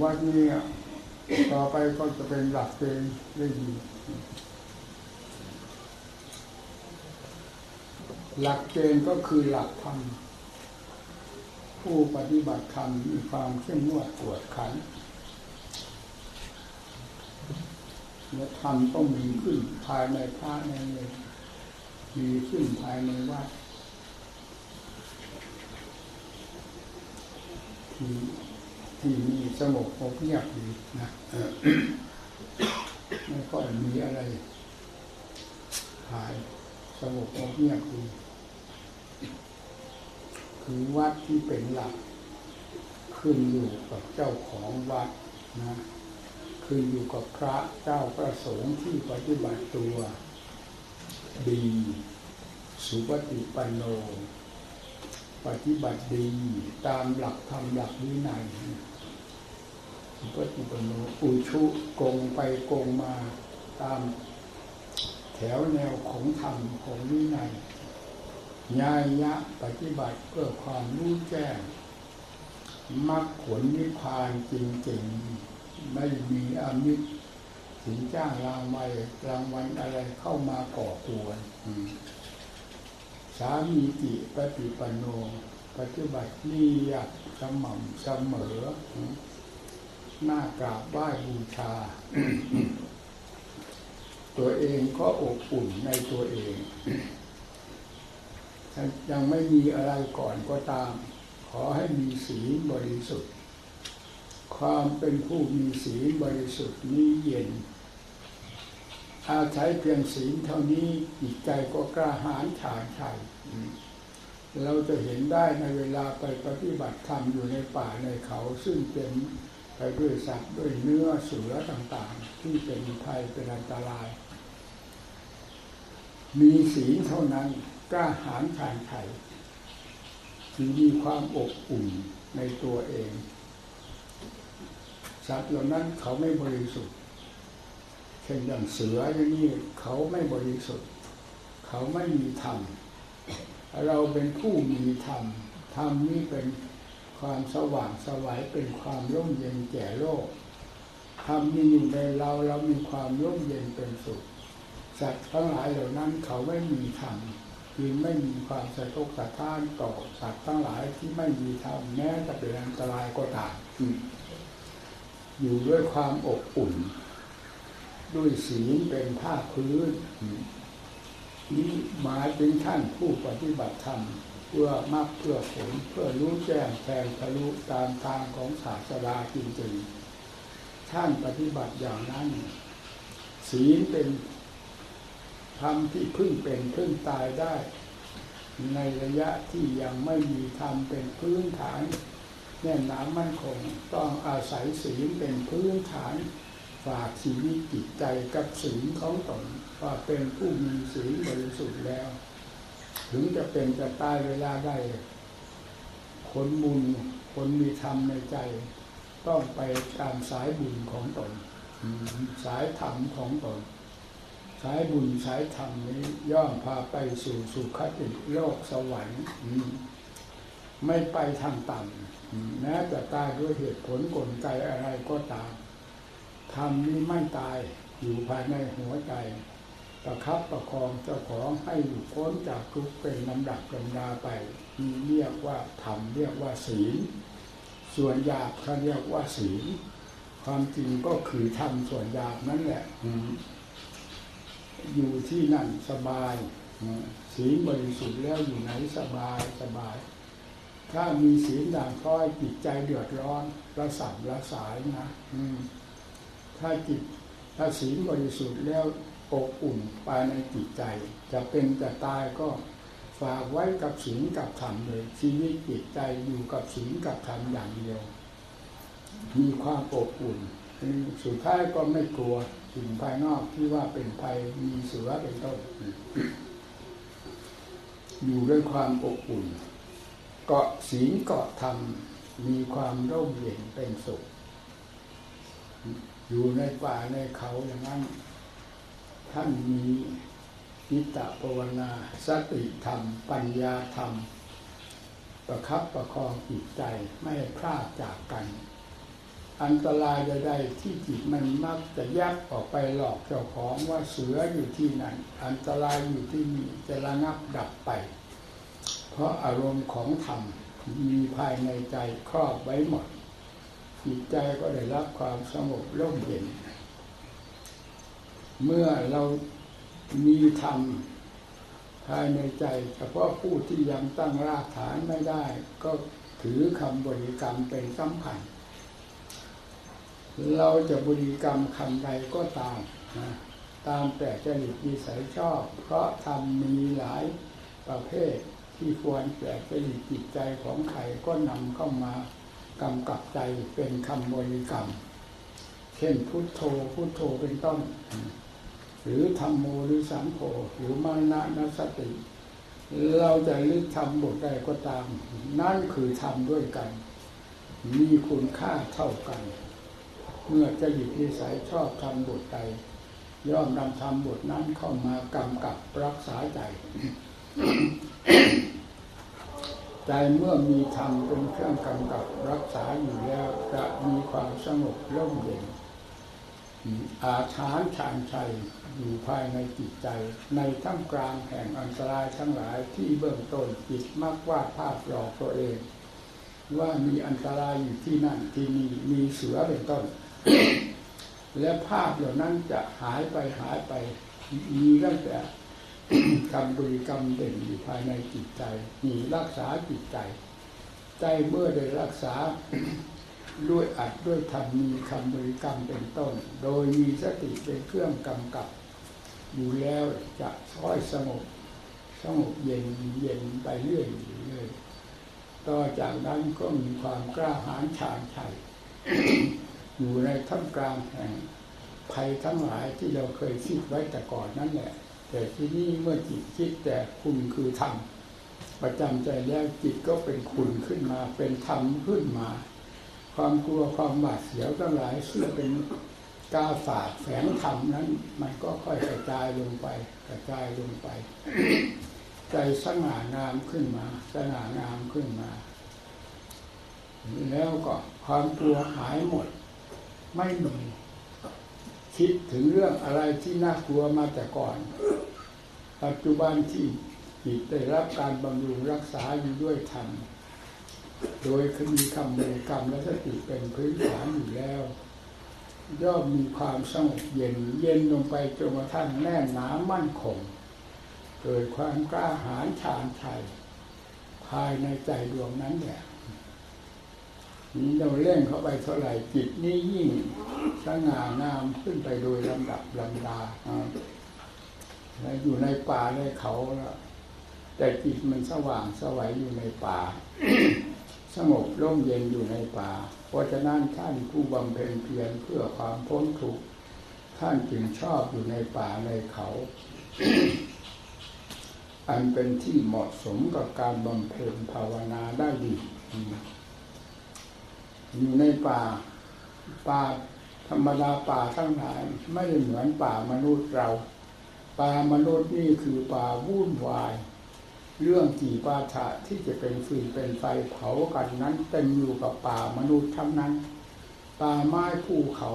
วัดนี้ต่อไปก็จะเป็นหลักเกณฑ์ได้ดีหลักเกณฑ์ก็คือหลักธรรมผู้ปฏิบัติธรรมมีความเข้มงวดกวดขันและธรรมต้องมีขึ้นภายในพระในเลยมีขึ้นภายในวัดที่ ที่มีสงบเงียบดีนะไม่ค่อยมีอะไร หายสงบเงียบดีคือวัดที่เป็นหลัก ขึ้นอยู่กับเจ้าของวัดนะขึ้นอยู่กับพระเจ้าประสงค์ที่ปฏิบัติตัว ดีสุปฏิปันโน ปฏิบัติดีตามหลักธรรมหลักวินัย สุปฏิปันโนอุชุกงไปกงมาตาม แถวแนวของธรรมของวินัยญายยะปฏิบัติเพื่อความรู้แจ้งมรรคผลนิพพานจริงๆ ไม่มีอามิตรสินจ้างรางวัลรางวัลอะไรเข้ามาก่อกวนสามีติปฏิปันโน ปฏิบัตินี่ยบสม่ำเสมอ น้ากราบไหว้บูชา ตัวเองก็อบอุ่นในตัวเองยังไม่มีอะไรก่อนก็ตาม ขอให้มีสีบริสุทธิ์ ความเป็นผู้มีสีบริสุทธิ์นี้เย็น อาศัยเพียงสีเท่านี้จิตใจก็กล้าหาญฉาญชัยเราจะเห็นได้ในเวลาไปปฏิบัติธรรมอยู่ในป่าในเขาซึ่งเป็น ด้วยสัตว์ด้วยเนื้อเสือต่างๆ ที่เป็นภัยเป็นอันตราย มีสีลเท่านั้นกล้าหาญชาญไทยคือมีความอบอุ่นในตัวเอง สัตว์เหล่านั้นเขาไม่บริสุทธิ์เช่นอย่างเสืออย่างนี้เขาไม่บริสุทธิ์ เขาไม่มีธรรมเราเป็นผู้มีธรรมธรรมนี้เป็น ความสว่างสวัยเป็นความร่มเย็นแก่โลกธรรมมีอยู่ในเราเรามีความร่มเย็นเป็นสุขสัตว์ทั้งหลายเหล่านั้นเขาไม่มีธรรมจึงไม่มีความสะทกสะท้านต่อสัตว์ทั้งหลายที่ไม่มีธรรมแม้จะเป็นอันตรายก็ตามอยู่ด้วยความอบอุ่น ด้วยศีลเป็นผ้าพื้นนี้หมายถึงท่านผู้ปฏิบัติธรรม พื่อมากเพื่อผลเพื่อรู้แจ้งแทงทะลุตามทางของศาสดาจริงๆ ท่านปฏิบัติอย่างนั้น ศีลเป็นธรรมที่พึ่งเป็นพึ่งตายได้ ในระยะที่ยังไม่มีธรรมเป็นพื้นฐาน แน่นหนามั่นคงต้องอาศัยศีลเป็นพื้นฐาน ฝากชีวิตจิตใจกับศีลของตนว่าเป็นผู้มีศีลบริสุทธิ์แล้ว ถึงจะเป็นจะตายเวลาได้ คนบุญคนมีธรรมในใจ ต้องไปตามสายบุญของตนสายธรรมของตน สายบุญสายธรรมนี้ย่อมพาไปสู่สุขติโลกสวรรค์ไม่ไปทางต่ำแม้แต่ตายด้วยเหตุผลกลไกอะไรก็ตามธรรมนี้ไม่ตายอยู่ภายในหัวใจ ประคับประคองเจ้าของให้หลุดพ้นจากทุกเป็นลำดับลำดาไปเรียกว่าธรรมเรียกว่าศีลส่วนหยาบเขาเรียกว่าศีลความจริงก็คือธรรมส่วนหยาบนั่นแหละอยู่ที่นั่นสบายศีลบริสุทธิ์แล้วอยู่ไหนสบายสบาย ถ้ามีศีลด่างพร้อยจิตใจเดือดร้อนระสับระสายนะถ้าจิตถ้าศีลบริสุทธิ์แล้ว อบอุ่นภายในจิตใจ จะเป็นจะตายก็ฝากไว้กับศีลกับธรรมเลยชีวิตจิตใจอยู่กับศีลกับธรรมอย่างเดียว มีความอบอุ่นสุดท้ายก็ไม่กลัวสิ่งภายนอกที่ว่าเป็นภัยมีเสือเป็นต้นอยู่ด้วยความอบอุ่น เกาะศีลเกาะธรรมมีความร่มเย็นเป็นสุข อยู่ในป่าในเขาอย่างนั้น ท่านมีนิตะภาวนาสติธรรม ปัญญาธรรม ประคับประคองจิตใจไม่พลาดจากกัน อันตรายใดๆที่จิตมันมักจะยักออกไปหลอกเจ้าของว่าเสืออยู่ที่นั่นอันตรายอยู่ที่นี่จะระงับดับไป เพราะอารมณ์ของธรรมมีภายในใจครอบไว้หมดจิตใจก็ได้รับความสงบร่มเย็น เมื่อเรามีธรรมภายในใจเฉพาะผู้ที่ยังตั้งรากฐานไม่ได้ ก็ถือคำบริกรรมเป็นสำคัญ เราจะบริกรรมคำใดก็ตามนะตามแต่จริตนิสัยชอบ เพราะธรรมมีหลายประเภทที่ควรแก่จริตจิตใจของใครก็นำเข้ามากำกับใจเป็นคำบริกรรม เช่นพุทโธพุทโธเป็นต้น หรือธรรมโมหรือสังโฆหรือมานะนัสติ เราจะลึกทำบทใดก็ตาม นั่นคือทำด้วยกัน มีคุณค่าเท่ากัน เมื่อจะหยิบนิสัยชอบทำบทใดย่อมนำทำบทนั้นเข้ามากำกับรักษาใจ ใจเมื่อมีธรรมเป็นเครื่องกำกับรักษาอยู่แล้วจะมีความสงบร่มเย็นอาถานชานชัย อยู่ภายในจิตใจ ในท่ามกลางแห่งอันตรายทั้งหลายที่เบื้องต้นจิตมักวาดภาพหลอกตัวเอง ว่ามีอันตรายอยู่ที่นั่นที่นี่มีเสือเป็นต้น และภาพเหล่านั้นจะหายไปหายไปมีตั้งแต่คำบริกรรมเด่นอยู่ภายในจิตใจมีรักษาจิตใจ ใจเมื่อได้รักษาด้วยอัดด้วยธรรมมีคำบริกรรมเป็นต้น โดยมีสติเป็นเครื่องกำกับ อยู่แล้วจะค่อยสงบสงบเย็นเย็นไปเรื่อยเรื่อยต่อจากนั้นก็มีความกล้าหาญชาญชัยอยู่ในท่ามกลางแห่งภัยทั้งหลายที่เราเคยคิดไว้แต่ก่อนนั่นแหละ แต่ที่นี่เมื่อจิตคิดแต่คุณคือธรรมประจำใจแล้วจิตก็เป็นคุณขึ้นมาเป็นธรรมขึ้นมา ความกลัวความบาดเสียวทั้งหลายซึ่งเป็น กาฝากแฝงธรรมนั้น มันก็ค่อยกระจายลงไป กระจายลงไป ใจสง่างามขึ้นมา สง่างามขึ้นมา แล้วก็ความกลัวหายหมด ไม่มีคิดถึงเรื่องอะไรที่น่ากลัวมาแต่ก่อน ปัจจุบันที่จิตได้รับการบำรุงรักษาอยู่ด้วยธรรมโดยมีคำบริกรรมและสติเป็นพื้นฐานอยู่แล้ว ย่อมมีความสงบเย็นเย็นลงไปจนกระทั่งแน่นหนามั่นคง เกิดความกล้าหาญชาญชัยภายในใจดวงนั้นเนี่ยนี้เราเล่นเข้าไปเท่าไหร่จิตนี้ยิ่งสง่างามขึ้นไปโดยลำดับลำดาแล้วอยู่ในป่าในเขาแล้วแต่จิตมันสว่างสวัยอยู่ในป่า สงบร่มเย็นอยู่ในป่า เพราะฉะนั้นท่านผู้บำเพ็ญเพียรเพื่อความพ้นทุกข์ท่านจึงชอบอยู่ในป่าในเขา อันเป็นที่เหมาะสมกับการบำเพ็ญภาวนาได้ดีอยู่ในป่าป่าธรรมดาป่าทั้งหลายไม่ได้เหมือนป่ามนุษย์เรา ป่ามนุษย์นี่คือป่าวุ่นวาย เรื่องกี่ปาถะที่จะเป็นฟืนเป็นไฟเผากันนั้นเต็มอยู่กับป่ามนุษย์ทั้งนั้น ป่าไม้ภูเขา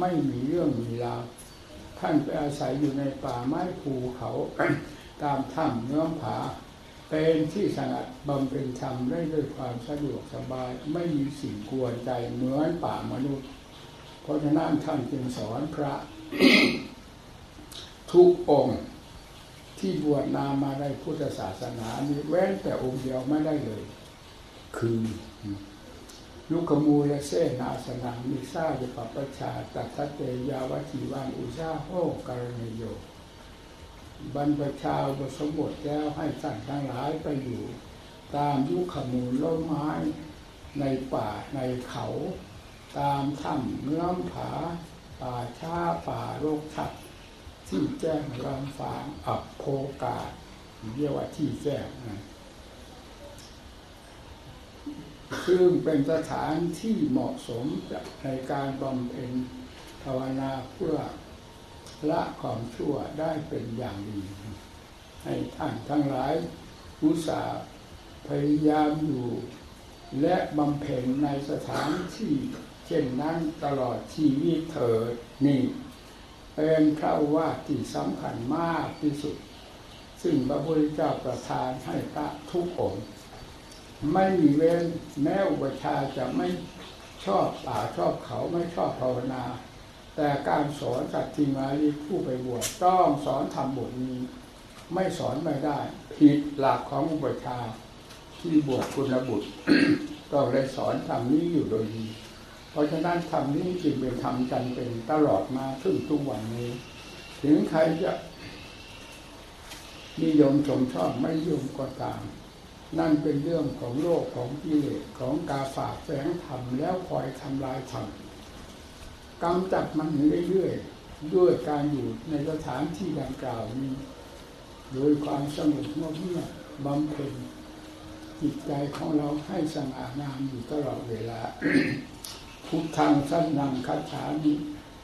ไม่มีเรื่องมีราวท่านไปอาศัยอยู่ในป่าไม้ภูเขาตามถ้ำเนื้อผา เป็นที่สงัดบำเพ็ญธรรมได้ด้วยความสะดวกสบายไม่มีสิ่งกวนใจเหมือนป่ามนุษย์ เพราะฉะนั้นท่านจึงสอนพระ ทุกองค์ ที่บวชนามาในพุทธศาสนานี้แว้นแต่องค์เดียวไม่ได้เลย คือยุคมูลเสนาสนังมิซาจะปัปชาตัทเตยาวชีวันอุชาโหกรณโยบรรพชาอุปสมบทแล้วให้ท่านทั้งหลายไปอยู่ ตามยุคขมูลล้มไม้ในป่าในเขา ตามถ้ำเนื้อมผา ป่าช้าป่าโรคชัด ที่แจ้งลำฟางอับโพกาเรียกว่าที่แจ้งนะซึ่งเป็นสถานที่เหมาะสมในการบำเพ็ญภาวนาเพื่อละความชั่วได้เป็นอย่างดี ให้ท่านทั้งหลายอุตส่าห์พยายามอยู่ และบำเพ็ญในสถานที่ เช่นนั้นตลอดชีวิตเถิดนี่ เป็นพระว่าที่สำคัญมากที่สุด ซึ่งพระพุทธเจ้าประทานให้พระทุกองค์ไม่มีเว้นแม้อุปชาจะไม่ชอบป่าชอบเขาไม่ชอบภาวนา แต่การสอนสัตติมาลีผู้ไปบวชต้องสอนทำบทนี้ ไม่สอนไม่ได้ผิดหลักของอุปชาที่บวชคุณบุตรต้องเลยสอนทำนี้อยู่โดยดี เพราะฉะนั้นทำนี้จึงเป็นธรรมจำเป็นตลอดมาถึงทุกวันนี้ ถึงใครจะนิยมชมชอบไม่ยมก็ตาม นั่นเป็นเรื่องของโลกของกิเลสของกาฝากแฝงธรรมแล้วคอยทำลายธรรมกำจัดมันเรื่อยๆด้วยการอยู่ในสถานที่ดังกล่าวนี้ โดยความสงบเงียบบำเพ็ญจิตใจของเราให้สง่างามอยู่ตลอดเวลา พุทธังสันนังคัจฉามิ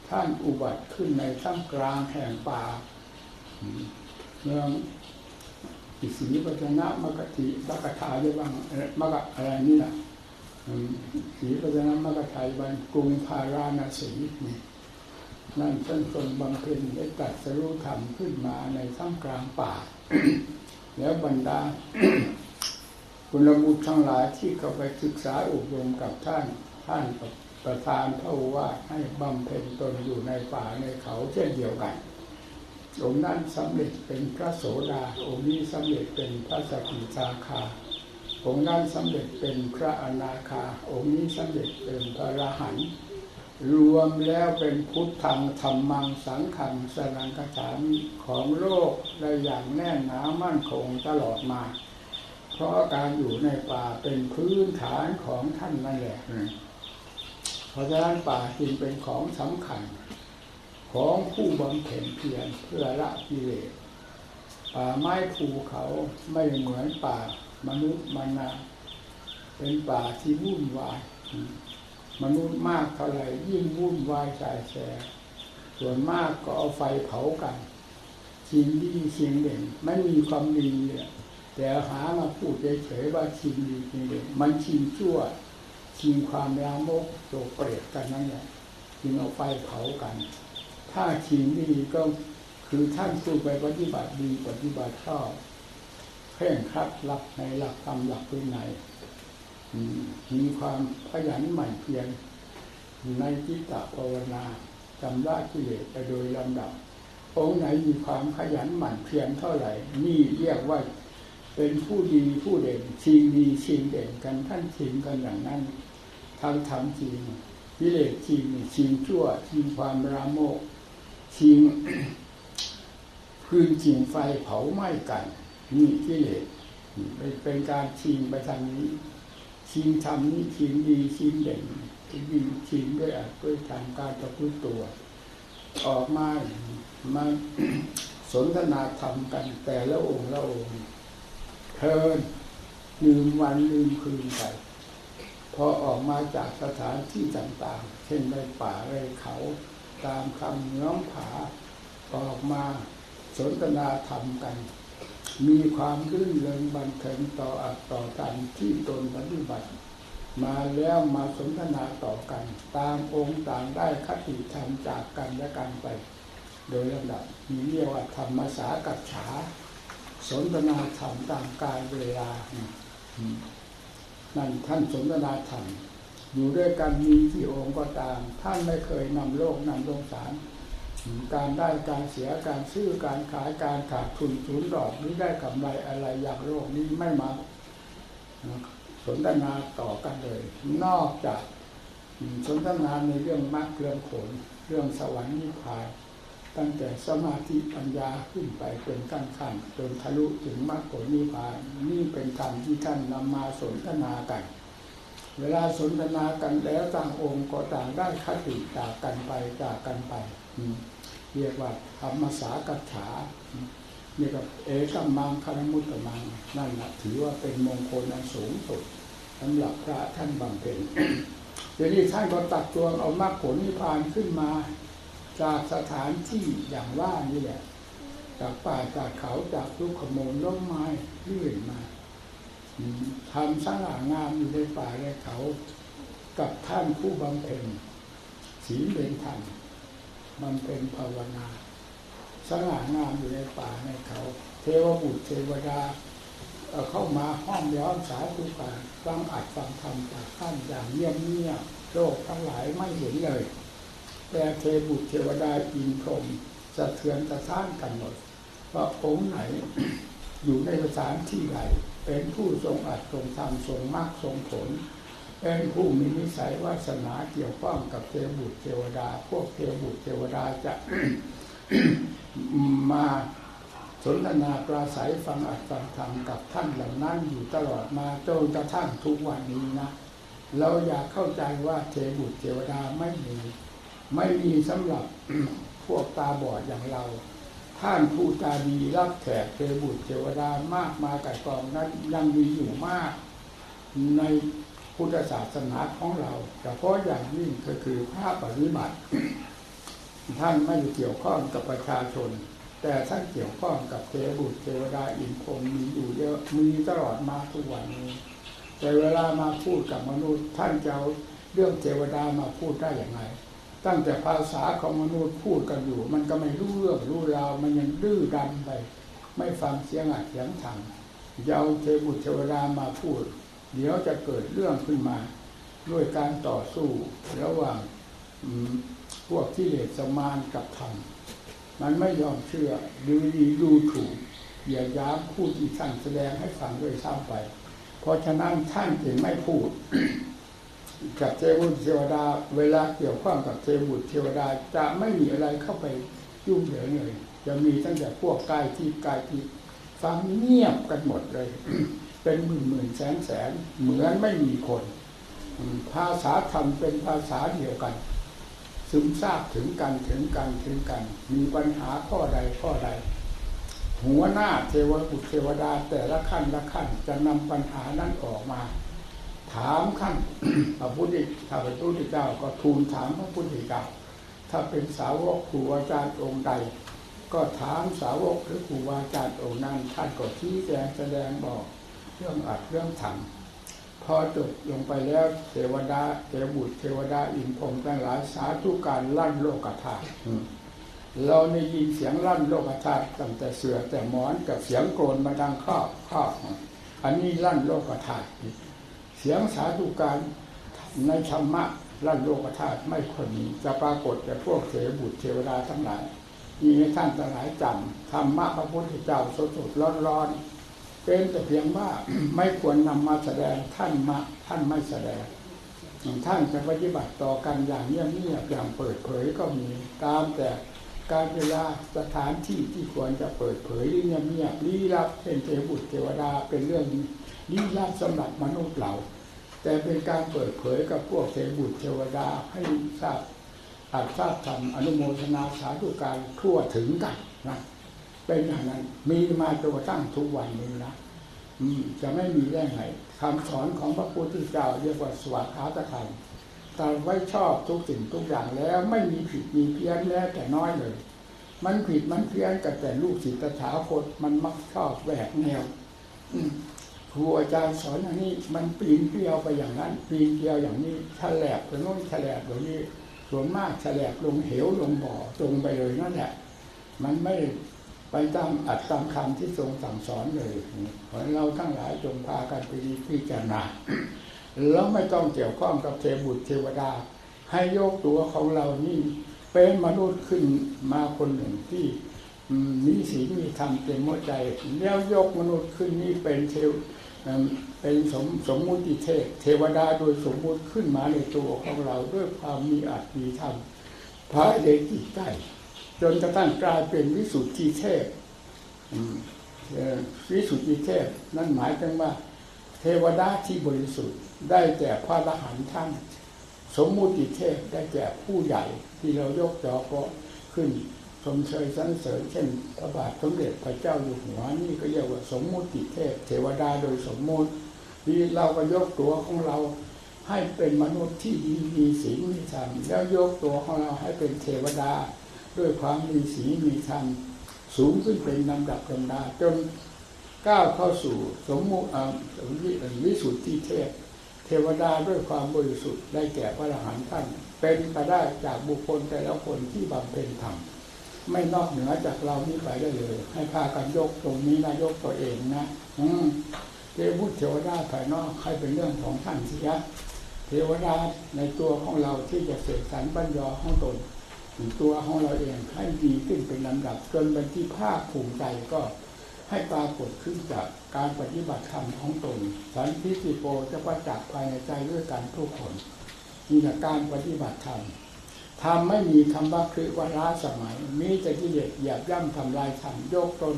ท่านอุบัติขึ้นในท่ามกลางแห่งป่าเมืองอิสีปัจนะมกติบักทายบังมกอะไรนี่แหละสีปัจนะมกทายบันกรุงพาราณสีนี่นั่นท่านทรงบำเพ็ญได้ตัดสรุธรรมขึ้นมาในท่ามกลางป่า แล้วบรรดาคุณบุตรทั้งหลายที่เข้าไปศึกษาอบรมกับท่านท่านกับ ประทานเท่าว่าให้บำเพ็ญตนอยู่ในป่าในเขาเช่นเดียวกันองค์นั้นสำเร็จเป็นพระโสดาองค์นี้สำเร็จเป็นพระสกิทาคา องค์นั้นสำเร็จเป็นพระอนาคา องค์นี้สำเร็จเป็นพระอรหันต์รวมแล้วเป็นพุทธังธรรมังสังขังสนังกฉามของโลกได้อย่างแน่นหนามั่นคงตลอดมา เพราะการอยู่ในป่าเป็นพื้นฐานของท่านนั่นแหละ ราะฉะนั้นป่าจึงเป็นของสำคัญ ของผู้บำเพ็ญเพียรเพื่อละกิเลสป่าไม้ภูเขาไม่เหมือนป่ามนุษย์มนาเป็นป่าที่วุ่นวาย มนุษย์มากเท่าไหร่ยิ่งวุ่นวายใจแสส่วนมากก็เอาไฟเผากันชิงดีชิงเด่นไม่มีความดีเลยแต่หามาพูดเฉยๆว่าชิงดีชิงเด่นมันชิงชั่ว ชิงความลามกโจเปรตกันนั่นแหละชิงเอาไฟเผากัน ถ้าชิงดีก็คือท่านผู้ไปปฏิบัติดีปฏิบัติชอบเพ่งครัดหลักในหลักธรรมหลักวินัยมีความขยันหมั่นเพียรในจิตตภาวนาจำละกิเลสไปโดยลำดับองค์ไหนมีความขยันหมั่นเพียรเท่าไหร่ นี่เรียกว่าเป็นผู้ดีผู้เด่นชิงดีชิงเด่นกันท่านชิงกันอย่างนั้น ทางธรรมจริงกิเลสจริงชิงชั่วชิงความรามโมกชิงพื้นชิงไฟเผาไหม้กัน นี่กิเลสเป็นการชิงไปทางนี้ชิงทำนี่ชิงดีชิงเด่นดีชิงด้วยอัดด้วยทางการประพฤติตัว ออกมามาสนทนาธรรมกันแต่ละองค์ละองค์เพลินลืมวันลืมคืนไป พอออกมาจากสถานที่ต่างๆ เช่นในป่าในเขาตามคำเนื้อผาออกมาสนทนาธรรมกัน มีความรื่นเริงบันเทิงต่ออัตต่อกันที่ตนปฏิบัติ มาแล้วมาสนทนาต่อกัน ตามองค์ต่างได้คติธรรมจากกันและกันไป โดยลำดับมีเรียกว่าธรรมสากัจฉาสนทนาธรรมตามกาลเวลา นั่นท่านสนทนาธรรมอยู่ด้วยกันมีกี่องค์ก็ตาม ท่านไม่เคยนำโลกนำโลกสาร การได้การเสียการซื้อการขายการขาดทุนสูญดอกหรือได้กำไรอะไรอย่างโลกนี้ไม่มาสนทนาต่อกันเลย นอกจากสนทนาในเรื่องมรรคเรื่องผลเรื่องสวรรค์นิพพาน ตั้งแต่สมาธิปัญญาขึ้นไปเป็นขั้นขั้นจนทะลุถึงมรรคผลนิพพานนี่เป็นธรรมที่ท่านนำมาสนทนากัน เวลาสนทนากันแล้วต่างองค์ก็ต่างได้คติจากกันไปจากกันไปเรียกว่าธรรมสากัจฉาเนี่ยกับเอกัมมังคารมุตตมังนั่นแหละถือว่าเป็นมงคลอันสูงสุดสำหรับพระท่านบำเพ็ญเดี๋ยวนี้ท่านก็ตัดตัวเอามรรคผลนิพพานขึ้นมา จากสถานที่อย่างว่านี่แหละ จากป่าจากเขาจากลูกขโมลล้มไม้เรื่อยมาทำสง่างามอยู่ในป่าในเขากับท่านผู้บำเพ็ญศีลเป็นธรรมบำเพ็ญภาวนาสง่างามอยู่ในป่าในเขา เทวบุตรเทวดาเข้ามาห้อมย้อมสาธุการฟังอัดฟังธรรมจากท่านอย่างเงียบเงียบโลกทั้งหลายไม่เห็นเลย แต่เทบุตรเทวดาอินพรหมสะเทือนสะท้านกันหมดว่าองค์ไหนอยู่ในสถานที่ใดเป็นผู้ทรงอัดทรงธรรมทรงมากทรงผล เป็นผู้มีนิสัยวาสนาเกี่ยวข้องกับเทบุตรเทวดา พวกเทบุตรเทวดาจะมาสนทนาปราศัยฟังอัดฟังธรรมกับท่านเหล่านั้นอยู่ตลอดมาจนกระทั่งทุกวันนี้นะ เราอยากเข้าใจว่าเทบุตรเทวดาไม่มี ไม่มีสำหรับพวกตาบอดอย่างเรา ท่านผู้ตาดีรับแขกเทวบุตรเทวดามากมากัดกองนั้นยังมีอยู่มาก ในพุทธศาสนาของเราเฉพาะอย่างยิ่งก็คือภาพปฏิบัติ ท่านไม่เกี่ยวข้องกับประชาชน แต่ท่านเกี่ยวข้องกับเทวบุตรเทวดาอินพรมมีอยู่เยอะมีตลอดมาทุกวันนี้แต่เวลามาพูดกับมนุษย์ท่านจะเอาเรื่องเทวดามาพูดได้อย่างไร ตั้งแต่ภาษาของมนุษย์พูดกันอยู่ มันก็ไม่รู้เรื่องรู้ราวมันยังดื้อดันไป ไม่ฟังเสียงอัดเสียงธรรมเอาเทวบุตรเทวดามาพูด เดี๋ยวจะเกิดเรื่องขึ้นมา ด้วยการต่อสู้ระหว่างพวกที่เลสมานกับธรรมมันไม่ยอมเชื่อดูดีดูถูกอย่าย้าพูดที่ท่านแสดงให้ฟังด้วยซ้ำไป เพราะฉะนั้นท่านจึงไม่พูด กับเทวุตเทวดา เวลาเกี่ยวข้องกับเทวุตเทวดาจะไม่มีอะไรเข้าไปยุ่งเหยิงเลยจะมีตั้งแต่พวกกายที่กายที่ฟังเงียบกันหมดเลย เป็นหมื่นหมื่นแสนแสนเหมือนไม่มีคน ภาษาธรรมเป็นภาษาเดียวกัน ซึมซาบถึงกันถึงกันถึงกัน มีปัญหาข้อใดข้อใด หัวหน้าเทวบุตรเทวดาแต่ละขั้นละขั้นจะนำปัญหานั้นออกมา ถามขั้นพระพุทธถ้าเป็นพระพุทธเจ้าก็ทูลถามพระพุทธเจ้าถ้าเป็นสาวกครูอาจารย์องค์ใด ก็ถามสาวกหรือครูอาจารย์องค์นั้นท่านก็ชี้แจงแสดงบอกเรื่องอัดเรื่องธรรมพอจบลงไปแล้วเทวดาเทวบุตรเทวดาอินพรหมทั้งหลายสาธุการลั่นโลกธาตุเราในยินเสียงลั่นโลกธาตุตั้งแต่เสือแต่หมอนกับเสียงโกรนมาดังครอบครอบอันนี้ลั่นโลกธาตุ เสียงสาธุการในธรรมะลั่นโลกธาตุไม่ค่อยมีจะปรากฏแต่พวกเทวบุตรเทวดาทั้งหลายมีให้ท่านทั้งหลายจำธรรมะพระพุทธเจ้าสดสดร้อนร้อนเป็นแต่เพียงว่าไม่ควรนำมาแสดงท่านมาท่านไม่แสดงท่านจะปฏิบัติต่อกันอย่างเงียบเงียบอย่างเปิดเผยก็มีตามแต่การเวลาสถานที่ที่ควรจะเปิดเผยเงียบเงียบลี้ลับเป็นเทวบุตรเทวดาเป็นเรื่อง ลี้ลับสำหรับมนุษย์เราแต่เป็นการเปิดเผยกับพวกเทบุตรเทวดาให้ทราบอาจทราบทำอนุโมทนาสาธุการทั่วถึงกันนะเป็นอย่างนั้นมีมาจนกระทั่งทุกวันนี้นะจะไม่มีได้ไงคำสอนของพระพุทธเจ้าเรียกว่าสวัสดิธรรมแต่ไว้ชอบทุกสิ่งทุกอย่างแล้วไม่มีผิดมีเพี้ยนแม้แต่น้อยเลย มันผิดมันเพี้ยนกับแต่ลูกศิษย์ถาคตมันมักชอบแหวกแนว รูอาจารย์สอนอย่างนี้มันปีนเปลี่ยวไปอย่างนั้น ปีนเปลี่ยวอย่างนี้ฉลบไปโน้นฉลบแบบนี้ส่วนมากฉลบลงเหวลงบ่อตรงไปเลยนั่นแหละ มันไม่ไปตามอัดตามคำที่ทรงสั่งสอนเลยขอเราทั้งหลายจงพากันไปพิจารณาแล้วไม่ต้องเกี่ยวข้องกับเทบุตรเทวดา ให้ยกตัวของเรานี่เป็นมนุษย์ขึ้นมาคนหนึ่งที่มีศีลมีธรรมเต็มหัวใจ แล้วยกมนุษย์ขึ้นนี่เป็นเทว เป็นสมสมมุติเทพเทวดาโดยสมมุติขึ้นมาในตัวของเราด้วยความมีอัตมีธรรมพระเดชจิตใจจนกระทั่งกลายเป็นวิสุทธิเทพวิสุทธิเทพนั่นหมายถึงว่า เทวดาที่บริสุทธิ์ได้แก่พระละหันท่านสมมุติเทพได้แก่ผู้ใหญ่ที่เรายกจอก็ขึ้น ชมเชยสรรเสริญเช่นพระบาทสมเด็จพระเจ้าอยู่หัวนี่ก็เรียกว่าสมมุติเทพ เทวดาโดยสมมุติที่เราก็ยกตัวของเราให้เป็นมนุษย์ที่ดีมีศีลมีธรรมแล้วยกตัวของเราให้เป็นเทวดา ด้วยความมีศีลมีธรรมสูงขึ้นเป็นลำดับลำดาจนก้าวเข้าสู่สมมุติวิสุทธิเทพ เทเทวดาด้วยความบริสุทธิ์ได้แก่พระอรหันต์ท่านเป็นไปได้จากบุคคลแต่ละคนที่บำเพ็ญธรรม ไม่นอกเหนือจากเรานี้ไปได้เลย ให้พากันยกตรงนี้นะยกตัวเองนะอืมเทวุตเทวดาภายนอกใครเป็นเรื่องของท่านสิยะเทวดาในตัวของเราที่จะเสกสรรปัญญาของตนตัวของเราเองให้ดีขึ้นเป็นลำดับจนเป็นที่ภาคภูมิใจก็ให้ปรากฏขึ้นจากการปฏิบัติธรรมของตนสันติสิโปจะประจักษ์ภายในใจด้วยกันทุกคนนี่แหละการปฏิบัติธรรม ธรรมไม่มีคำว่าคือว่าล้าสมัย มีแต่กิเลสหยาบย่ำทำลายธรรมโยกตน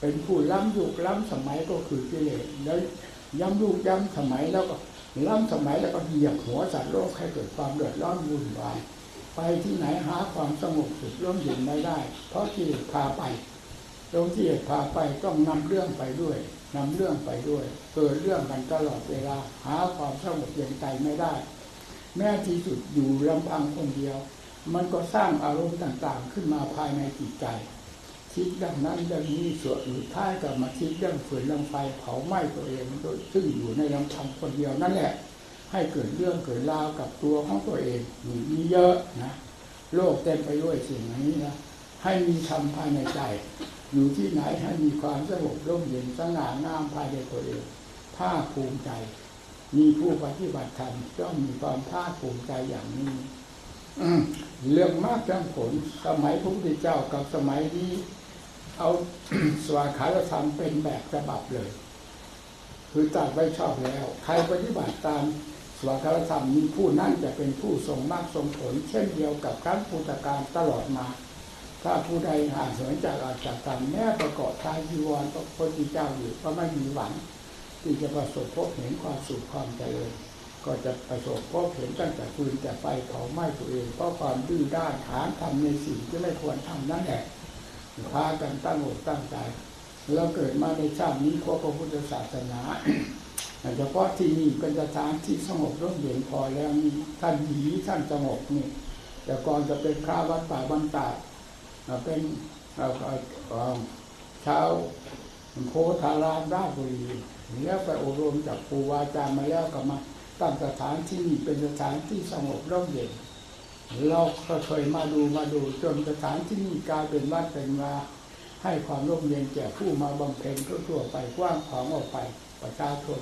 เป็นผู้ล้ำยุคล้ำสมัยก็คือกิเลสแล้วย้ำยุคย้ำสมัยแล้วก็ล้ำสมัยแล้วก็เหยียบหัวสัตว์โลกให้เกิดความเดือดร้อนวุ่นวายไปที่ไหนหาความสงบสุขร่มเย็นไม่ได้ เพราะกิเลสพาไปตรงที่เหตุพาไปต้องนำเรื่องไปด้วยนำเรื่องไปด้วยเกิดเรื่องกันตลอดเวลาหาความสงบเย็นใจไม่ได้ แม้ที่สุดอยู่ลำพังคนเดียว มันก็สร้างอารมณ์ต่างๆ ขึ้นมาภายในจิตใจ คิดดังนั้นดังนี้ส่วนสุดท้ายก็มาคิดเรื่องฝืนลำไฟเผาไหม้ตัวเองโดยซึ่งอยู่ในลำพังคนเดียวนั่นแหละ ให้เกิดเรื่องเกิดราวกับตัวของตัวเองมีเยอะนะโลกเต็มไปด้วยสิ่งนี้นะให้มีธรรมภายในใจ อยู่ที่ไหนให้มีความสงบร่มเย็นสง่างามภายในตัวเองภาคภูมิใจ มีผู้ปฏิบัติธรรมย่อมมีความภาคภูมิใจอย่างนี้อื เรื่องมากเรื่องผล สมัยพระพุทธเจ้ากับสมัยนี้ เอาสวาขาธรรมเป็นแบบฉบับเลย คือตัดไว้ชอบแล้ว ใครปฏิบัติตามสวาขาธรรมมีผู้นั้นจะเป็นผู้ทรงมากทรงผล เช่นเดียวกับครั้งพุทธการตลอดมา ถ้าผู้ใดห่างเหินจากอาจากธรรมแม้ประกอบทายีวรพระพุทธเจ้าอยู่ก็ไม่มีหวังที่จะประสบพบเห็นความสุขความเจริญ ก็จะประสบพบเห็นตั้งแต่ฟืนแต่ไฟเผาไหม้ตัวเองเพราะความดื้อด้านฐานทำในสิ่งที่ไม่ควรทำนั่นแหละพากันตั้งอกตั้งใจเราเกิดมาในชาตินี้เพราะพระพุทธศาสนาเฉพาะที่นี่เป็นสถานที่สงบร่มเย็นพอแล้วนี่ท่านหีท่านสงบนี่แต่ก่อนจะเป็นพระวัดป่าบันตาดเป็นชาวโพธารามราชบุรีแล้วไปอบรมจากครูวาอาจารย์มาแล้วก็มา ตั้งสถานที่นี่เป็นสถานที่สงบร่มเย็นเราก็เคยมาดูมาดูจนสถานที่นี่กลายเป็นวัดเป็นมาให้ความร่มเย็นแก่ผู้มาบำเพ็ญทั่วไปกว้างขวางออกไป ประชาชน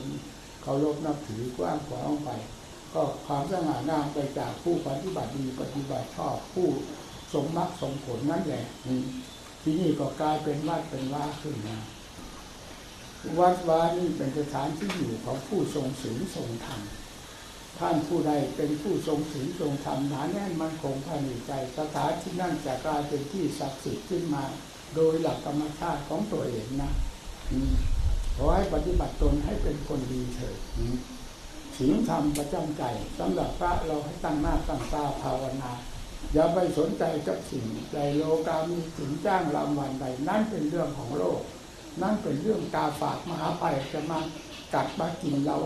เขารบนับถือกว้างขวางออกไป ก็ความสง่างามไปจากผู้ปฏิบัติดีปฏิบัติชอบผู้สมมรรคสมผลนั่นแหละที่นี่ก็กลายเป็นวัดเป็นว่าขึ้นมาวัดวานี่เป็นสถานที่อยู่ของผู้ทรงศีลทรงธรรม ท่านผู้ใดเป็นผู้ทรงศีลทรงธรรมหนาแน่นมั่นคงภายในใจ สถานที่นั่นจะกลายเป็นที่ศักดิ์สิทธิ์ขึ้นมา โดยหลักธรรมชาติของตัวเองนะขอให้ปฏิบัติตนให้เป็นคนดีเถิดศีลธรรมประจำใจสำหรับพระเราให้ตั้งหน้าตั้งตาภาวนา อย่าไปสนใจกับสิ่งใดโลกามีถึงจ้างรางวัลใด นั่นเป็นเรื่องของโลก นั่นเป็นเรื่องกาฝากมหาไปจะมากัดมากินเรา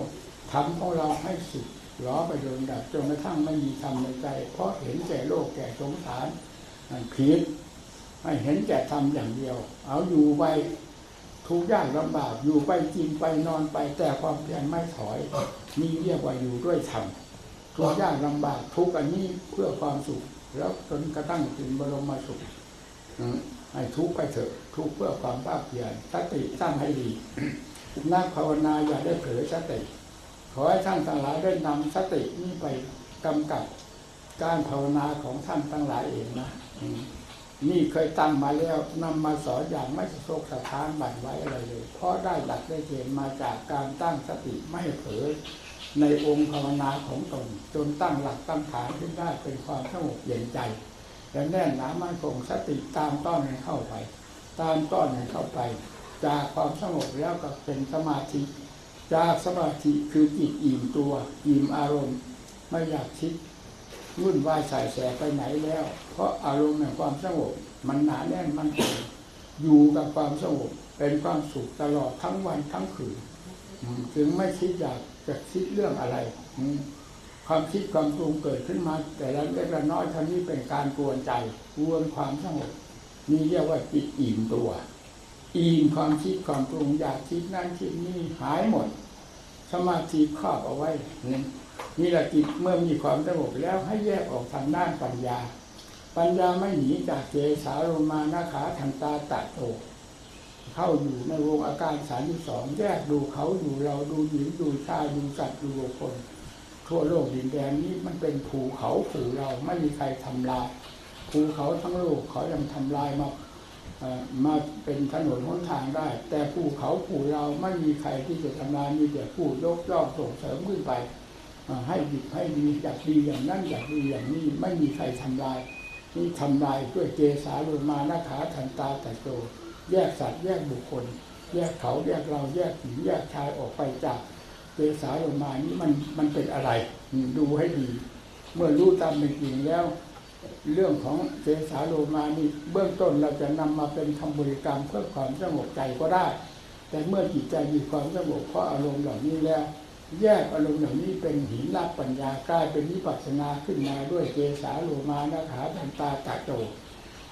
ทำของเราให้สุด ล้อไปโดนดับจนกระทั่งไม่มีธรรมในใจ เพราะเห็นแก่โลกแก่สงสารผิดไม่เห็นแก่ธรรมอย่างเดียว เอาอยู่ไปทุกยากลำบากอยู่ไปกินไปนอนไปแต่ความเพียรไม่ถอยมีเรียกว่าอยู่ด้วยธรรมทุกยากลำบากทุกอันนี้เพื่อความสุข แล้วจนกระทั่งถึงบรมสุขให้ทุกไปเถอะ ทุกเพื่อความภาคเพียรสติตั้งให้ดีนักภาวนาอย่าได้เผลอสติ ขอให้ท่านทั้งหลายได้นำสตินี้ไปกำกับการภาวนาของท่านทั้งหลายเองนะนี่เคยตั้งมาแล้วนำมาสอนอย่างไม่สะทกสะท้านบั่นไว้อะไรเลย เพราะได้หลักได้เกณฑ์มาจากการตั้งสติไม่เผลอในองค์ภาวนาของตนจนตั้งหลักตั้งฐานขึ้นได้เป็นความสงบเย็นใจ และแน่นหนามั่นคงสติตามต้อนให้เข้าไป ตามต้อนให้เข้าไป จากความสงบแล้วก็เป็นสมาธิ จากสมาธิคือจิตอิ่มตัว อิ่มอารมณ์ ไม่อยากคิดวุ่นวายใส่แสไปไหนแล้ว เพราะอารมณ์แห่งความสงบมันหนาแน่นมันคงอยู่กับความสงบเป็นความสุขตลอดทั้งวันทั้งคืนถึงไม่คิดอยากจะคิดเรื่องอะไรความคิดความปรุงเกิดขึ้นมา แต่ละเล็กละน้อยท่านี้เป็นการกวนใจกวนความสงบนี่เรียกว่าจิตอิ่มตัวอิ่มความคิดความปรุงอยากคิดนั่นคิดนี่หายหมด สมาธิครอบเอาไว้นี่แหละจิตเมื่อมีความสงบแล้วให้แยกออกทางด้านปัญญา ปัญญาไม่หนีจากเกสาลมานาขาทันตาตะโตเข้าอยู่ในวงอาการสามที่สองแยกดูเขาดูเราดูหญิงดูชายดูสัตว์ดูบุคคลทั่วโลกดินแดนนี้มันเป็นภูเขาภูเราไม่มีใครทำลายภูเขาทั้งโลกเขายังทำลายมา มาเป็นถนนหนทางได้ แต่ภูเขาภูเราไม่มีใครที่จะทำลายมีแต่ผู้ยกย่องส่งเสริมขึ้นไป ให้ดีให้ดีอยากดีอย่างนั้นอยากดีอย่างนี้ไม่มีใครทำลายนี่ทำลายด้วยเจสาโลมานาขาทันตาแต่โต แยกสัตว์แยกบุคคล แยกเขาแยกเราแยกหญิงแยกชายออกไปจากเจสาโลมานี้มันมันเป็นอะไร ดูให้ดี เมื่อรู้ตามเป็นจริงแล้ว เรื่องของเจสาโลมานี่เบื้องต้นเราจะนำมาเป็นคำบริกรรมเพื่อความสงบใจก็ได้ แต่เมื่อจิตใจมีความสงบเพราะอารมณ์เหล่านี้แล้ว แยกอารมณ์เหล่านี้เป็นหินรับปัญญากลายเป็นนิพพานาขึ้นมาด้วยเจสาโลมานาขาทันตาตาโจ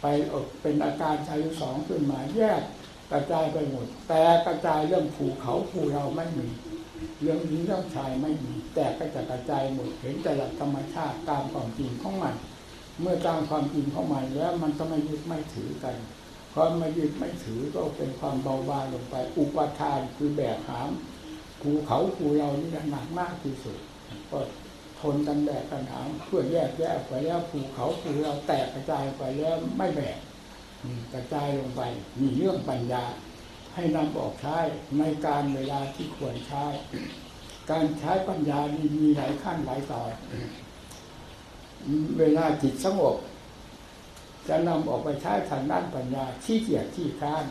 ไปเป็นอาการชายสองขึ้นมาแยกกระจายไปหมด แต่กระจายเรื่องภูเขาภูเราไม่มี เรื่องนี้เรื่องชายไม่มี แต่ก็จะกระจายหมดเห็นแต่หลักธรรมชาติตามความจริงของมัน เมื่อตามความจริงของมันแล้วมันก็ไม่ยึดไม่ถือกันความไม่ยึดไม่ถือก็เป็นความเบาบางลงไป อุปทานคือแบกหามภูเขาภูเรานี่หนักมากที่สุดก็ทนกันแบกกันถามเพื่อแยกแยกไปแล้วภูเขาภูเราแตกกระจายไปแล้วไม่แบกกระจายลงไป มีเรื่องปัญญา ให้นำออกใช้ในการเวลาที่ควรใช้ การใช้ปัญญานี่มีหลายขั้นหลายตอน เวลาจิตสงบ จะนำออกไปใช้ทางด้านปัญญาขี้เกียจขี้ค้าน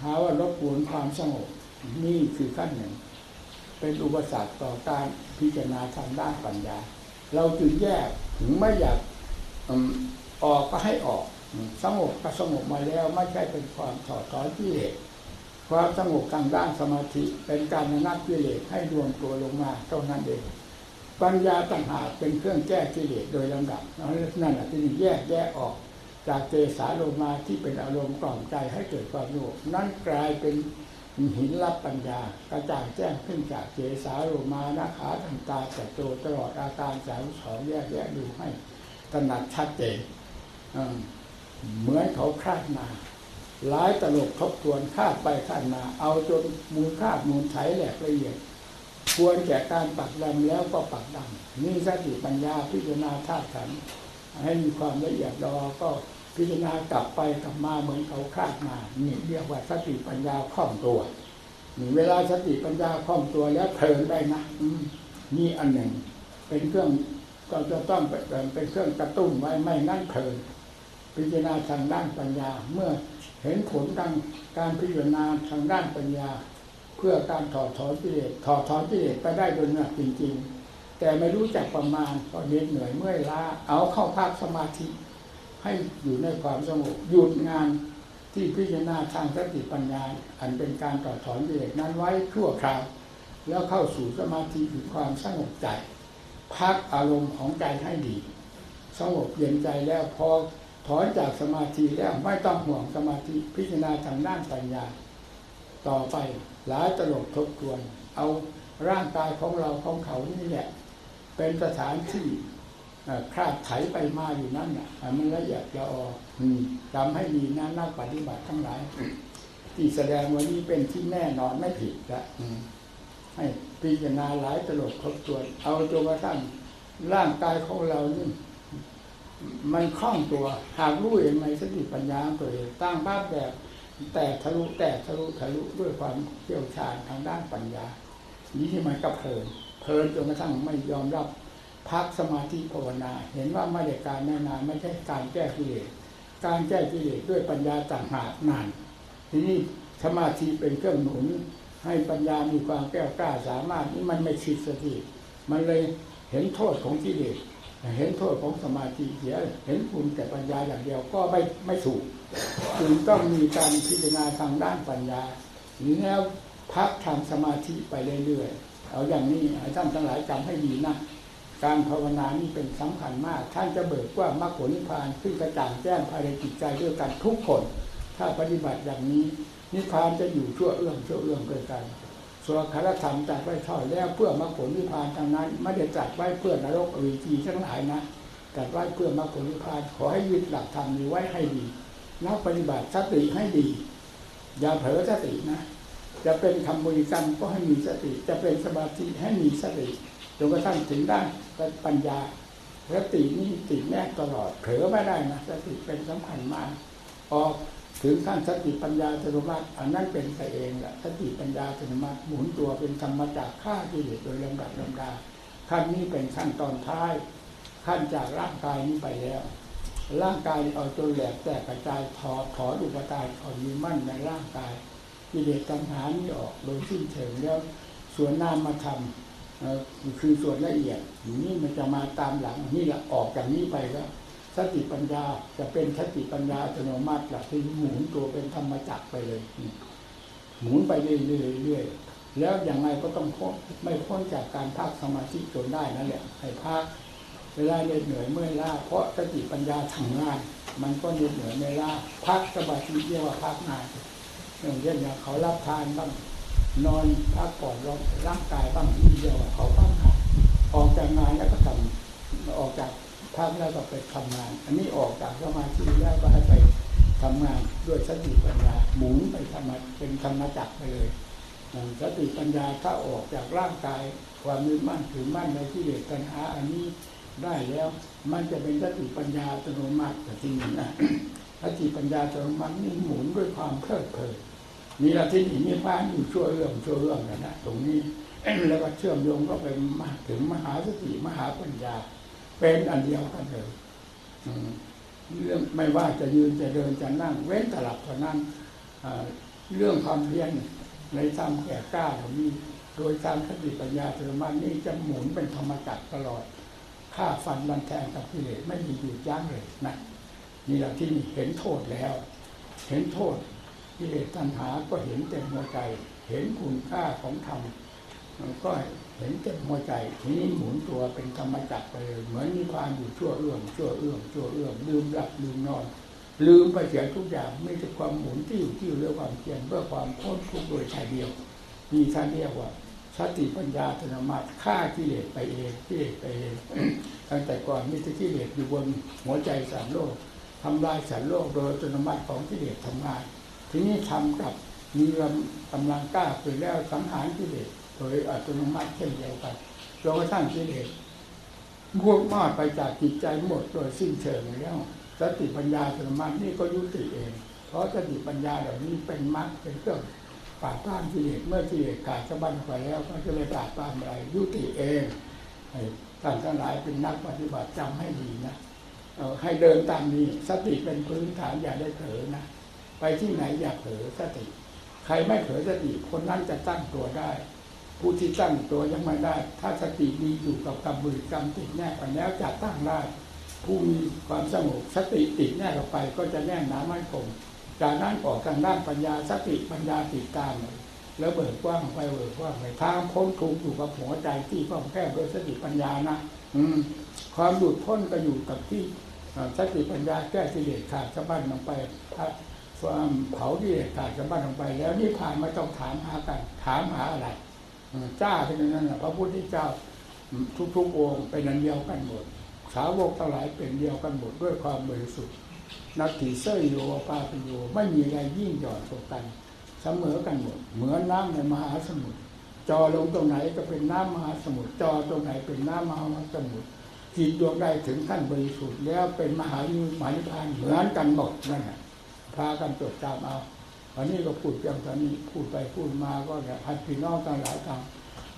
หาว่ารบกวนความสงบนี่คือขั้นหนึ่ง เป็นอุปสรรคต่อการพิจารณาทางด้านปัญญา เราจึงแยกถึงไม่อยากออกก็ให้ออก สงบก็สงบมาแล้วไม่ใช่เป็นความถอดถอนกิเลสความสงบทางด้านสมาธิเป็นการนับกิเลสให้รวมตัวลงมาเท่านั้นเอง ปัญญาต่างหากเป็นเครื่องแก้กิเลสโดยลำดับนั่นแหละที่แยกแยกออกจากเจสาโลมาที่เป็นอารมณ์กล่อมใจให้เกิดความสงบนั่นกลายเป็นหินรับปัญญากระจ่างแจ้งขึ้นจากเจสาโลมานาขาทันตาแต่โตตลอดอาการสามสองแยกแยะดูให้ถนัดชัดเจนเหมือนเขาคาดมาหลายตลกทบทวนคาดไปคาดมา เอาจนมูลคาดมูลไถแหลกละเอียด ควรแก่การปักดำแล้วก็ปักดำนี่สติปัญญาพิจารณาธาตุขันให้มีความละเอียดรอก็พิจารณากลับไปกลับมาเหมือนเขาคาดมานี่เรียกว่าสติปัญญาคล่องตัวนี่เวลาสติปัญญาคล่องตัวแล้วเพลินได้นะนี่อันหนึ่ง เป็นเครื่องก็จะต้องเป็นเครื่องกระตุ้นไว้ไม่นั่นเพลินพิจารณาทางด้านปัญญา เมื่อเห็นผลทางการพิจารณาทางด้านปัญญา เพื่อการถอดถอนกิเลสถอดถอนกิเลสไปได้โดยหนักจริง ๆ แต่ไม่รู้จักประมาณก็เหน็ดเหนื่อยเมื่อยล้าเอาเข้าพักสมาธิ ให้อยู่ในความสงบหยุดงานที่พิจารณาทางสติปัญญา อันเป็นการถอดถอนกิเลสนั้นไว้ชั่วคราว แล้วเข้าสู่สมาธิคือความสงบใจ พักอารมณ์ของใจให้ดีสงบเย็นใจแล้วพอถอนจากสมาธิแล้วไม่ต้องห่วงสมาธิพิจารณาทางด้านปัญญา ต่อไป หลายตลกทบทวน เอาร่างกายของเราของเขานี่แหละ เป็นสถานที่คลาดไถไปมาอยู่นั่นน่ะมันละเอียดละออจำให้ดีนะนักปฏิบัติทั้งหลาย ที่แสดงวันนี้เป็นที่แน่นอนไม่ผิดละให้พิจารณาหลายตลกทบทวน เอาจนกระทั่งร่างกายของเรานี่มันคล่องตัว หากรู้เองในสติปัญญาตัวเองตั้งภาพแบบ แต่ทะลุแต่ทะลุทะลุด้วยความเชี่ยวชาญทางด้านปัญญา นี้ที่มันก็เพลินเพลินจนกระทั่งไม่ยอมรับพักสมาธิภาวนา เห็นว่าไม่ได้การแน่นานไม่ใช่การแก้กิเลสการแก้กิเลสด้วยปัญญาต่างหากนาน ทีนี้สมาธิเป็นเครื่องหนุน ให้ปัญญามีความแก้วกล้าสามารถนี่มันไม่ชิดสติมันเลยเห็นโทษของกิเลส เห็นโทษของสมาธิเสีย เห็นคุณแต่ปัญญาอย่างเดียวก็ไม่ไม่ถูกจึงต้องมีการพิจารณาทางด้านปัญญาหรือแล้วพักทางสมาธิไปเรื่อยๆเอาอย่างนี้ท่านทั้งหลายจำให้ดีนะการภาวนานี่เป็นสำคัญมาก ท่านจะเบิกว่ามรรคผลนิพพานขึ้นกระจ่างแจ้งภายในจิตใจด้วยกันทุกคน ถ้าปฏิบัติอย่างนี้นิพพานจะอยู่ชั่วเอื้อมชั่วเอื้อมเกินกัน ส่วนคารธรรมจัดไว้ทอดแล้วเพื่อมรรคผลนิพพานทางนั้น ไม่ได้จัดไว้เพื่อนรกอวิจีทั้งหลายนะจัดไว้เพื่อมรรคผลนิพพานขอให้ยึดหลักธรรมนี้ไว้ให้ดีนักปฏิบัติสติให้ดี อย่าเผลอสตินะ จะเป็นคำบริกรรมก็ให้มีสติ จะเป็นสมาธิให้มีสติจนกระทั่งถึงได้ปัญญาสตินี่ติดแน่ตลอดเผลอไม่ได้นะสติเป็นสำคัญมากออก ถึงขั้นสติปัญญาอัตโนมัติอันนั้นเป็นไปเองแหละสติปัญญาอัตโนมัติหมุนตัวเป็นธรรมจากฆ่าที่เหตุโดยลำดับลำดาขั้นนี้เป็นขั้นตอนท้ายขั้นจากร่างกายนี้ไปแล้ว ร่างกายเอาจนแหลกแตกกระจายถอดถอดอุปทานถอดมีมั่นในร่างกายกิเลสตัณหานี้ออกโดยสิ้นเชิงแล้วส่วนนามมาทำคือส่วนละเอียดนี่มันจะมาตามหลังนี่แหละออกจากนี้ไปแล้ว สติปัญญาจะเป็นสติปัญญาอัตโนมัติหลักที่หมุนตัวเป็นธรรมจักรไปเลย หมุนไปเรื่อยๆแล้วอย่างไรก็ต้องพ้นไม่พ้นจากการพักสมาธิจนได้นั่นแหละให้พักเวลาเหนื่อยเมื่อยล้าเพราะสติปัญญาทำงาน มันก็เหนื่อยไม่ล้าพักสมาธิเรียกว่าพักงานอย่างเช่นอย่างเขารับทานบ้างนอนพักผ่อนร่างกายบ้างนี่เดียวเขาพักงานออกจากงานแล้วก็ทำออกจาก พักแล้วก็ไปทำงาน อันนี้ออกจากสมาธิแล้วก็ให้ไปทำงานด้วยสติปัญญาหมุนไปทำเป็นธรรมจักรไปเลยสติปัญญาถ้าออกจากร่างกาย ความมีมั่นถือมั่นในที่เดชตัญหาอันนี้ได้แล้ว มันจะเป็นสติปัญญาอัตโนมัติแต่จริงนะสติปัญญาอัตโนมัตินี่หมุนด้วยความเพลิดเพลินมีละที่นี่มีพานอยู่ชั่วเรื่องชั่วเรื่องนะตรงนี้แล้วก็เชื่อมโยงก็ไปมาถึงมหาสติมหาปัญญา เป็นอันเดียวกันเลยเรื่องไม่ว่าจะยืนจะเดินจะนั่ง เว้นตลับเท่านั้นเรื่องความเพียรในธรรมแก่กล้าเรามีโดยการคติปัญญาธรรมันนี่จะหมุนเป็นธรรมจักรตลอดฆ่าฟันบันแทงกับกิเลสไม่มีหยุดยั้งเลยนะนี่แหละที่เห็นโทษแล้ว เห็นโทษกิเลสตัณหาก็เห็นเต็มหัวใจ เห็นคุณค่าของธรรมก็ เห็นเต็มหัวใจทีนี้หมุนตัวเป็นธรรมจักรไปเลยเหมือนมีความอยู่ชั่วเอื้อมชั่วเอื้อมชั่วเอื้อมลืมหลับลืมนอน ลืมไปเสียทุกอย่างไม่ใช่ความหมุนที่อยู่ที่อยู่เรื่องความเพียรเพื่อความพ้นทุกข์โดยชายเดียวมีท่านเรียกว่าสติปัญญาธรรมะฆ่ากิเลสไปเองกิเลสไปเองตั้งแต่ก่อนมีแต่กิเลสอยู่บนหัวใจสารโลกทำลายสารโลกโดยอัตโนมัติของกิเลสทำงาน ทีนี้ทำกับมีกำลังกล้าไปแล้วสังหารกิเลส โดยอัตโนมัติเช่นเดียวกันจนกระทั่งกิเลสบวกมากไปจากจิตใจหมดโดยสิ้นเชิงแล้วสติปัญญาอัตโนมัตินี่ก็ยุติเอง เพราะสติปัญญาเหล่านี้เป็นมรรคเป็นเครื่องปราบปรามกิเลสเมื่อกิเลสขาดสะบั้นไปแล้ว ก็จะเลยปราบปรามอะไรยุติเองท่านทั้งหลายเป็นนักปฏิบัติจำให้ดีนะให้เดินตามนี้สติเป็นพื้นฐานอย่าได้เผลอนะไปที่ไหนอย่าเผลอสติ ใครไม่เผลอสติคนนั้นจะตั้งตัวได้ ผู้ที่ตั้งตัวยังไม่ได้ ถ้าสติดีอยู่กับกรรมบุริกรรมติดแน่กันแล้วจะตั้งได้ ผู้มีความสงบสติติดแน่เข้าไปก็จะแน่นหนามั่นคงจากนั้นออกทางด้านปัญญาสติปัญญาติดตามแล้วเบิกกว้างไปเบิกกว้างไปทางพ้นทุกข์อยู่กับหัวใจที่ก็แค่โดยสติปัญญานะอืมความหลุดพ้นก็อยู่กับที่สติปัญญาแก้กิเลสขาดสะบั้นลงไปความเผากิเลสขาดสะบั้นลงไป แล้วนี่ผ่านม่ต้องถามหากัน ถามหาอะไร จ้าเป็นนั้นแหละพระพุทธเจ้าทุกๆองค์เป็นอันเดียวกันหมดสาวกทั้งหลายเป็นเดียวกันหมดด้วยความบริสุทธิ์นักถีเซยโยปาปโยไม่มีอะไรยิ่งหย่อนกว่ากัน เสมอกันหมด เหมือนน้ำในมหาสมุทรจอลงตรงไหนก็เป็นน้ำมหาสมุทรจอตรงไหนเป็นน้ำมหาสมุทรจิตดวงใดถึงขั้นบริสุทธิ์แล้วเป็นมหายุมานิพพานเหมือนกันหมดนั่นแหละพากันจดจำเอา วันนี้ก็พูดเพียงเท่านี้พูดไปพูดมาก็เนี่ยให้พี่น้องทั้งหลายทาง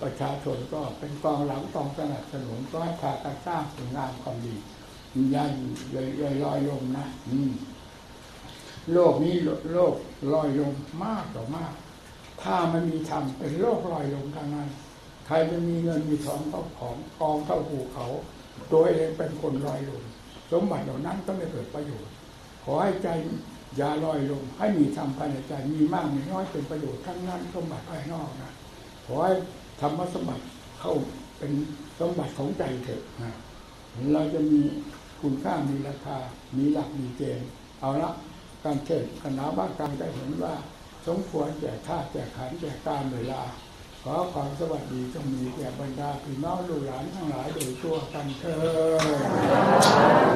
ประชาชนก็เป็นกองหลังกองสนับสนุนก็ให้พากันสร้างผลงานความดีอย่าเลยลอยลมนะอืมโลกนี้โลกลอยลมมากต่อมาก ถ้ามันมีธรรมเป็นโลกลอยลมทางนั้น ใครจะมีเงินมีทองเท่าของกองเท่าภูเขา ตัวเองเป็นคนลอยลมสมบัติเหล่านั้นก็ไม่เกิดประโยชน์ ขอให้ใจ อย่าลอยลงให้มีธรรมภายในใจมีมากมีน้อยเป็นประโยชน์ทั้งนั้นสมบัติภายนอกนะขอให้ธรรมสมบัติเข้าเป็นสมบัติของใจเถอะนะเราจะมีคุณค่ามีราคา มีหลักมีเกณฑ์เอาละการเทศคณะบ้านการได้เห็นว่า สมควรแก่ท่าแก่ขันแก่การเวลา ขอความสวัสดีจงมีแก่บรรดาพี่น้องลูกหลานทั้งหลายโดยทั่วกันเถิด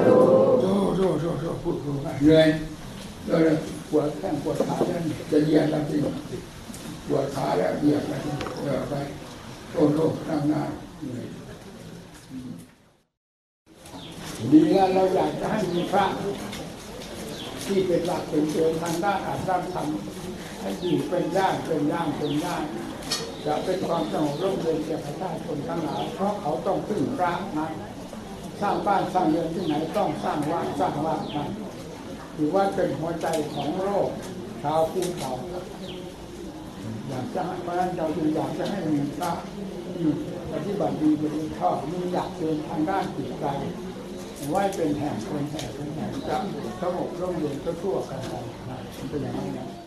โอ้โหโอ้โหโอ้โหพูดพูดไปเหนื่อย เลยปวดแข้งปวดขาแล้วนี่จะเหยียดแล้วสิปวดขาแล้วเหยียดแล้วสิเออไปโอ้โหนั่งนานเหนื่อยดีแล้วเราอยากจะให้มีพระที่เป็นหลักเป็นเกณฑ์ทางด้านอาชีพธรรมให้อยู่เป็นย่างเป็นย่างเป็นย่างจะเป็นความสงบร่มเย็นแก่ประชาชนทั้งหลายเพราะเขาต้องพึ่งพระนะสร้างบ้านสร้างเรือนที่ไหนต้องสร้างวัดสร้างวัดนะ ถือว่าเป็นหัวใจของโลกชาวภูเขาอยากจะให้เพราะฉะนั้นเราจึงอยากจะให้มีพระที่ปฏิบัติดีปฏิชอบมีอยากเดินทางด้านจิตใจไหว้เป็นแห่งเป็นแห่งเป็นแห่งจะสงบร่มเย็นก็ทั่วกันไปเป็นอย่างนั้น